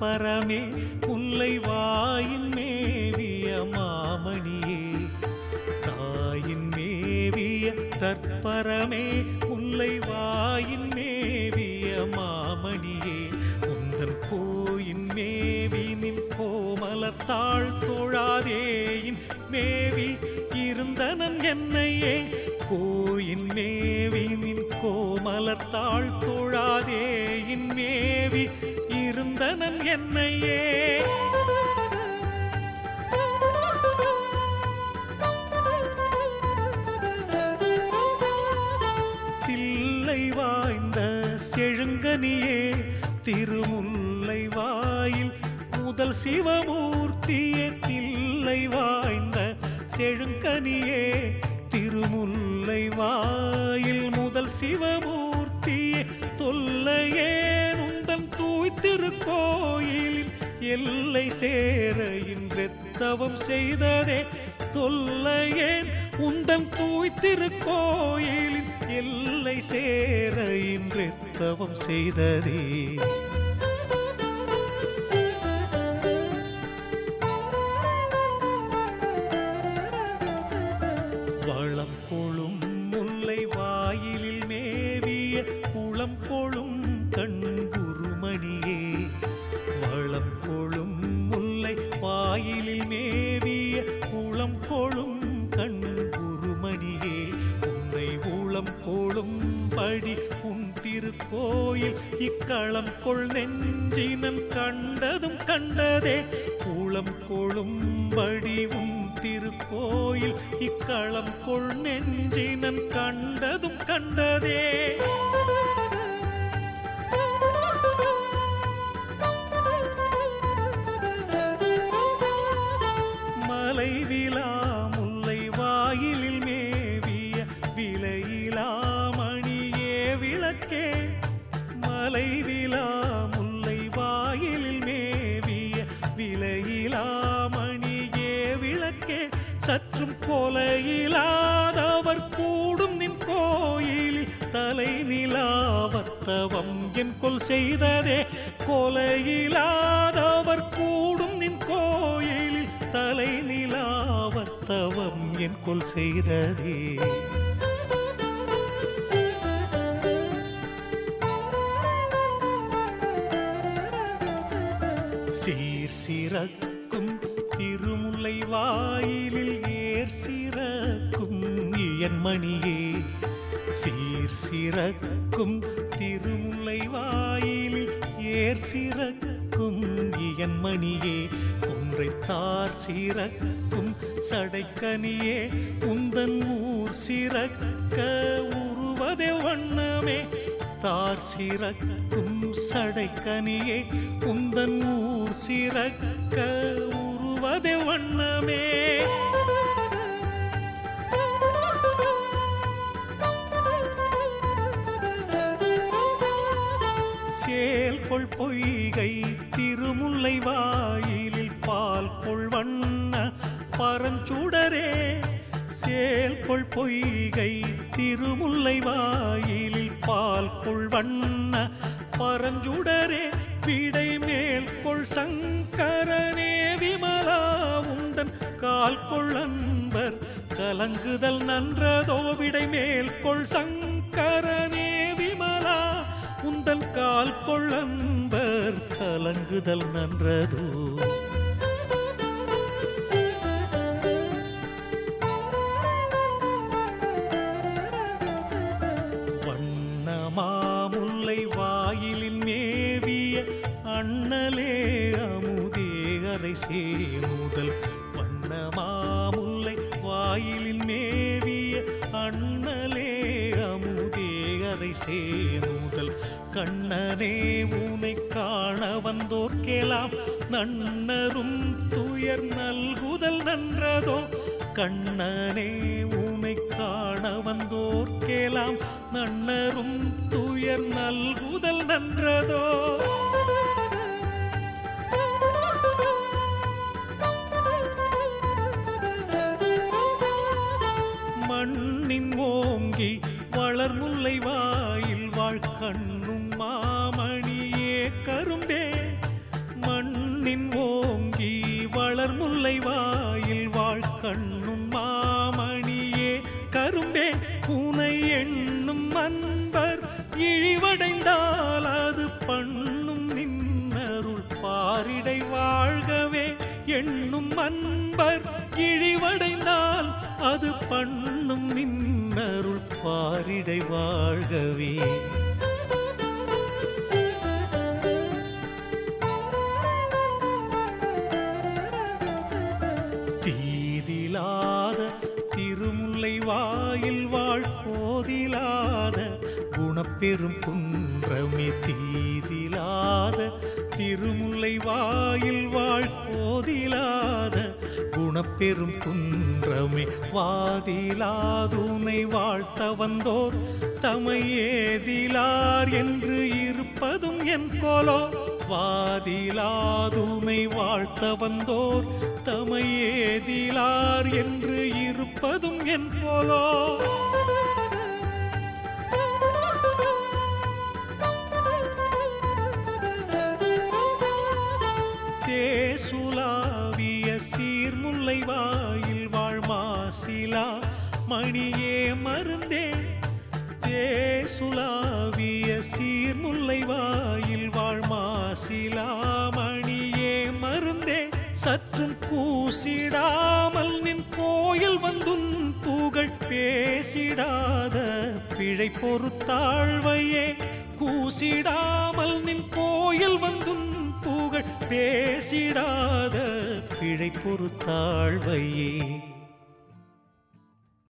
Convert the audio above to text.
பரமே முல்லை வாயின் மேவிய மாமணியே. தாயின் மேவிய தற்பரமே முல்லை வாயின் மேவிய மாமணியே. உந்தன் கோயின் மேவி நின் கோமலத்தாள் தோழாதேயின் மேவி இருந்தனன் என்னையே. கோயின் மேவி நின் கோமலத்தாள் தோழாதேயின் மேவி கண்ணன் என்னையே. தில்லை வாய்ந்த செழுங்கனியே திருமுல்லை வாயில் முதல் சிவமூர்த்தியே. தில்லை வாய்ந்த செழுங்கனியே திருமுல்லை வாயில் முதல் சிவமூர்த்தி கோயிலில் எல்லை சேர இன்று தவம் செய்ததே தொல்லையேன். உந்தம் தூய் திருக்கோயிலில் எல்லை சேர இன்று தவம் செய்ததே. ஊளம் கோளும் கண் குருமணியே உன்னை ஊளம் கோளும் படி உன் திருக்கோயில் இக்களம் கொள் நெஞ்சினம் கண்டதும் கண்டதே. ஊளம் கோளும் படி உன் திருக்கோயில் இக்களம் கொள் நெஞ்சினன் கண்டதும் கண்டதே. சற்றும் கொலையிலாதவர் கூடும் நின் கோயிலில் தலை நிலாவத்தவம் என் கொல் செய்ததே. கொலையிலாதவர் கூடும் நின் கோயிலில் தலை நிலாவத்தவம் என் கொல் செய்ததே. சீர் சிறக்கும் திருமுல்லை வாய் மணியே சீர் சிறக்கும் திருமுல்லை வாயிலில் ஏர் சிறக்கும் இயன்மணியே குன்றைத்தார் சிறக்கும் சடைக்கனியே உந்தன் ஊர் சிறக்க உருவதே வண்ணமே தார் சிறக்கும் சடைக்கனியே உந்தன் ஊர் சிறக்க உருவதே வண்ணமே. வண்ண பரஞ்சுடரே சேல்கொள் பொய்கை திருமுல்லை வாயிலில் பால் கொள் வண்ண பரஞ்சுடரே விடை மேல் கொள் சங்கரனே விமலா உந்தன் கால் கொள் அன்பர் கலங்குதல் நன்றதோ விடை மேல் கொள் சங்கரனே விமலா உந்தன் கால் கொள் அன்பர் கலங்குதல் நன்றதோ. அமுதேகரை சேமுதல் வண்ணமாமுல்லை வாயிலின் மேவிய அண்ணலே அமுதே அமுதேகரை சேமுதல் கண்ணனே உனை காண வந்தோர்க்கெல்லாம் நன்னரும் துயர் நல்குதல் நன்றதோ. கண்ணனே உனை காண வந்தோர்க்கெல்லாம் நன்னரும் துயர் நல்குதல் நன்றதோ. கண்ணின் ஓங்கி வளர் முல்லை வாயில் வாழ் கண்ணும் மாமணியே கரும்பே. மண்ணின் ஓங்கி வளர் முல்லை வாயில் வாழ் கண்ணும் மாமணியே கரும்பே. பூனை எண்ணும் அன்பர் இழிவடைந்தால் அது பண்ணும் நின்னருள் பாரிடை வாழ்கவே. எண்ணும் அன்பர் இழிவடைந்தால் அது பண்ணும் நின்னருள் பாரிடை வாழ்கவே. தீதிலாத திருமுல்லை வாயில் வாழ் போதிலாத குணப்பெரும் குன்றமே தீதிலாத திருமுல்லை வாயில் வாழ்போதிலாத குணப்பெரும் குன்றமே. வாதிலாதுனை வாழ்த்த வந்தோர் தமையேதிலார் என்று இருப்பதும் என் கோலோ. வாதிலாதுனை வாழ்த்த வந்தோர் தமையேதிலார் என்று இருப்பதும் என் கோலோ. தேசுலாவிய சீர்முல்லை வாயில் வாழ்மாசிலா மணியே மருந்தே. சற்றும் கூசிடாமல் நின் கோயில் வந்துன் புகழ் பேசிடாத பிழை பொறுத்தாழ்வையே. கூசிடாமல் நின் கோயில் வந்துன் புகழ் பேசிடாத பிழை பொறுத்தாழ்வையே.